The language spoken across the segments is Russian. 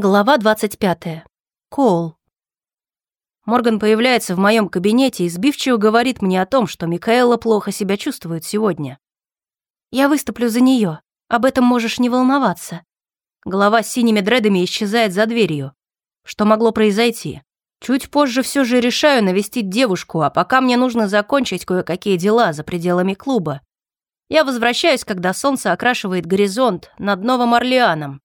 Глава 25. Коул. Морган появляется в моем кабинете и сбивчиво говорит мне о том, что Микаэла плохо себя чувствует сегодня. Я выступлю за нее. Об этом можешь не волноваться. Голова с синими дредами исчезает за дверью. Что могло произойти? Чуть позже все же решаю навестить девушку, а пока мне нужно закончить кое-какие дела за пределами клуба. Я возвращаюсь, когда солнце окрашивает горизонт над Новым Орлеаном,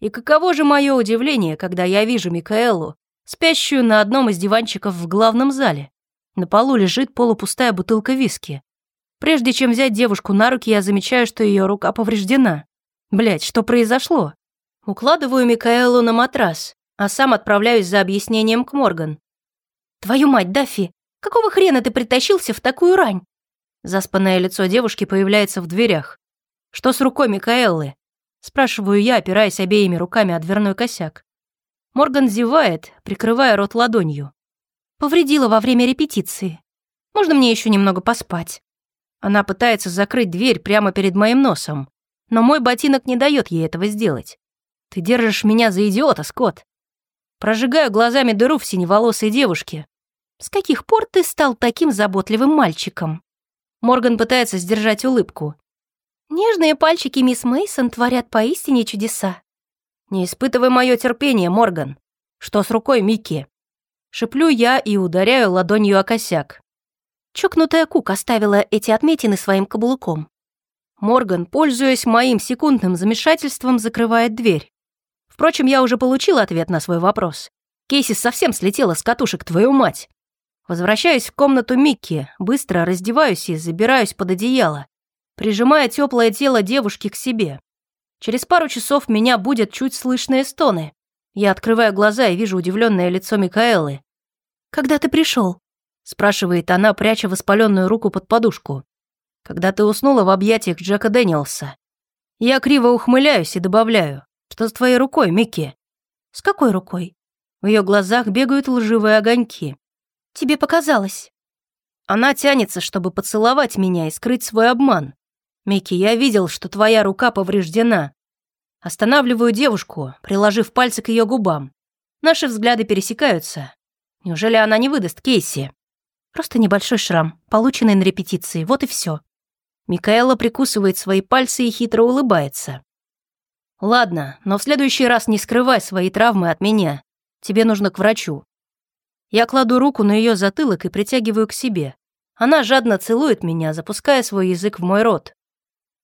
и каково же мое удивление, когда я вижу Микаэлу, спящую на одном из диванчиков в главном зале. На полу лежит полупустая бутылка виски. Прежде чем взять девушку на руки, я замечаю, что ее рука повреждена. Блять, что произошло? Укладываю Микаэлу на матрас, а сам отправляюсь за объяснением к Морган. «Твою мать, Даффи, какого хрена ты притащился в такую рань?» Заспанное лицо девушки появляется в дверях. «Что с рукой Микаэллы?» Спрашиваю я, опираясь обеими руками о дверной косяк. Морган зевает, прикрывая рот ладонью. Повредила во время репетиции. Можно мне еще немного поспать? Она пытается закрыть дверь прямо перед моим носом, но мой ботинок не дает ей этого сделать. Ты держишь меня за идиота, Скотт. Прожигаю глазами дыру в синеволосой девушке. С каких пор ты стал таким заботливым мальчиком? Морган пытается сдержать улыбку, Нежные пальчики мисс Мейсон творят поистине чудеса. Не испытывай мое терпение, Морган. Что с рукой Микки? Шиплю я и ударяю ладонью о косяк. Чокнутая Кук оставила эти отметины своим каблуком. Морган, пользуясь моим секундным замешательством, закрывает дверь. Впрочем, я уже получил ответ на свой вопрос. Кейси совсем слетела с катушек, твою мать. Возвращаюсь в комнату Микки, быстро раздеваюсь и забираюсь под одеяло прижимая теплое тело девушки к себе. Через пару часов меня будет чуть слышные стоны. Я открываю глаза и вижу удивленное лицо Микаэлы. «Когда ты пришел? спрашивает она, пряча воспаленную руку под подушку. «Когда ты уснула в объятиях Джека Дэниелса». Я криво ухмыляюсь и добавляю. «Что с твоей рукой, Микки?» «С какой рукой?» В ее глазах бегают лживые огоньки. «Тебе показалось». Она тянется, чтобы поцеловать меня и скрыть свой обман. «Микки, я видел, что твоя рука повреждена». Останавливаю девушку, приложив пальцы к ее губам. Наши взгляды пересекаются. Неужели она не выдаст Кейси? Просто небольшой шрам, полученный на репетиции, вот и все. Микаэла прикусывает свои пальцы и хитро улыбается. «Ладно, но в следующий раз не скрывай свои травмы от меня. Тебе нужно к врачу». Я кладу руку на ее затылок и притягиваю к себе. Она жадно целует меня, запуская свой язык в мой рот.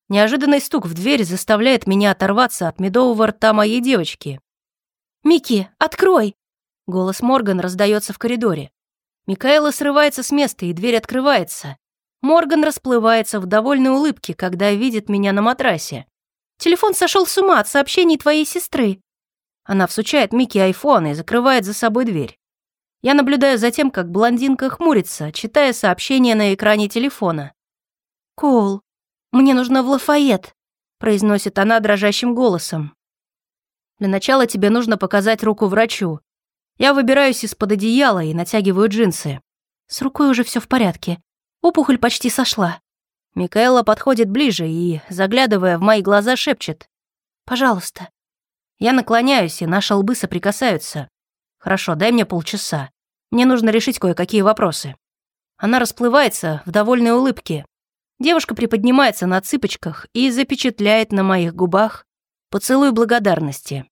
Неожиданный стук в дверь заставляет меня оторваться от медового рта моей девочки. «Микки, открой!» Голос Морган раздается в коридоре. Микаэла срывается с места, и дверь открывается. Морган расплывается в довольной улыбке, когда видит меня на матрасе. «Телефон сошел с ума от сообщений твоей сестры». Она всучает Микки айфон и закрывает за собой дверь. Я наблюдаю за тем, как блондинка хмурится, читая сообщение на экране телефона. «Коул, «Мне нужно в Лафайет», — произносит она дрожащим голосом. «Для начала тебе нужно показать руку врачу. Я выбираюсь из-под одеяла и натягиваю джинсы. С рукой уже все в порядке. Опухоль почти сошла». Микаэла подходит ближе и, заглядывая в мои глаза, шепчет. «Пожалуйста». Я наклоняюсь, и наши лбы соприкасаются. «Хорошо, дай мне полчаса. Мне нужно решить кое-какие вопросы». Она расплывается в довольной улыбке, Девушка приподнимается на цыпочках и запечатляет на моих губах поцелуй благодарности.